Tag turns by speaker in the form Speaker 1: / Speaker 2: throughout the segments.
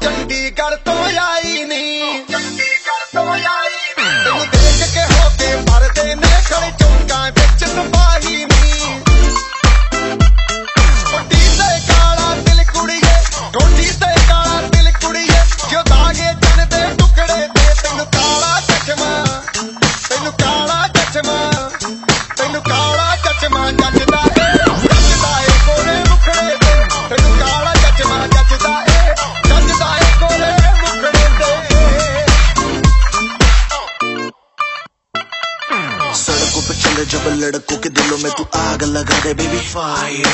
Speaker 1: Don't be चले जब लड़कों के दिलों में तू आग लगा दे बेबी फायर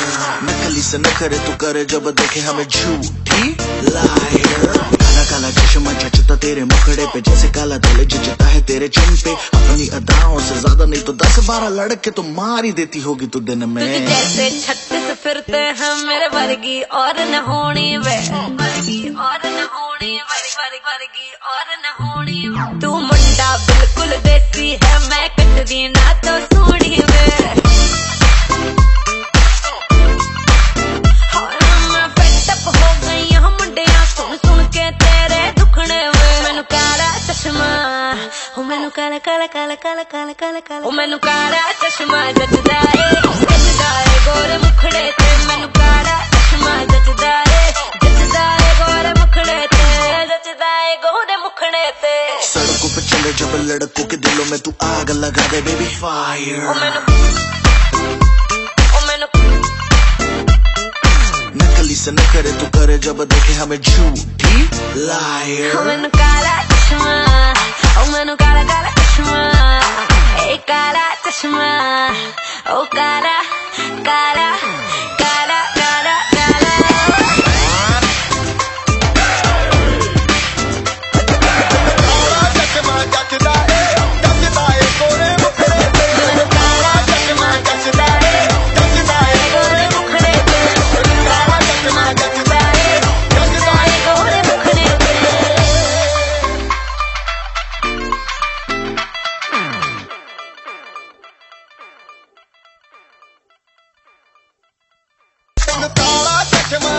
Speaker 1: नकली से न करे तू करे जब देखे हमें झूठी लायर काला काला चश्मा जचता तेरे मुखड़े पे, जैसे काला तिल जचता है तेरे चिन पे। अपनी अदाओं से ज़्यादा नहीं तो दस बारह लड़के तो मार ही देती होगी तू दिन में।
Speaker 2: जैसे छत्तीस फिरते हैं मेरे वर्गी, और न होनी वे। वर्गी, और न होनी वर्गी और न होनी तू ਮੇਰਾ ਬਿਲਕੁਲ ਦੇਸੀ ਹੈ, ਮੈਂ ਕੱਟਦੀ ਨਾ ਤੋ ਸੋਹਣੀ ਮੈਂ ਉਹ ਮੈਨੂੰ ਕਾਲਾ ਕਾਲਾ ਕਾਲਾ ਕਾਲਾ ਕਾਲਾ ਕਾਲਾ ਕਾਲਾ। ਉਹ ਮੈਨੂੰ ਕਾਲਾ ਚਸ਼ਮਾ ਜੱਜਦਾ ਏ ਜੱਜਦਾ ਏ ਗੋਰੇ ਮੁਖੜੇ ਤੇ। ਮੈਨੂੰ ਕਾਲਾ ਚਸ਼ਮਾ ਜੱਜਦਾ ਏ ਜੱਜਦਾ ਏ ਗੋਰੇ ਮੁਖੜੇ ਤੇ। ਜੱਜਦਾ ਏ ਗੋਰੇ ਮੁਖੜੇ ਤੇ।
Speaker 1: जब लड़कों के दिलों में तू आग लगा दे बेबी फायर नकली से न करे तू करे जब देखे हमें झूठी लायर
Speaker 2: मैंने काला चश्मा ओ मैंने काला काला चश्मा ए काला चश्मा ओ काला काला semana.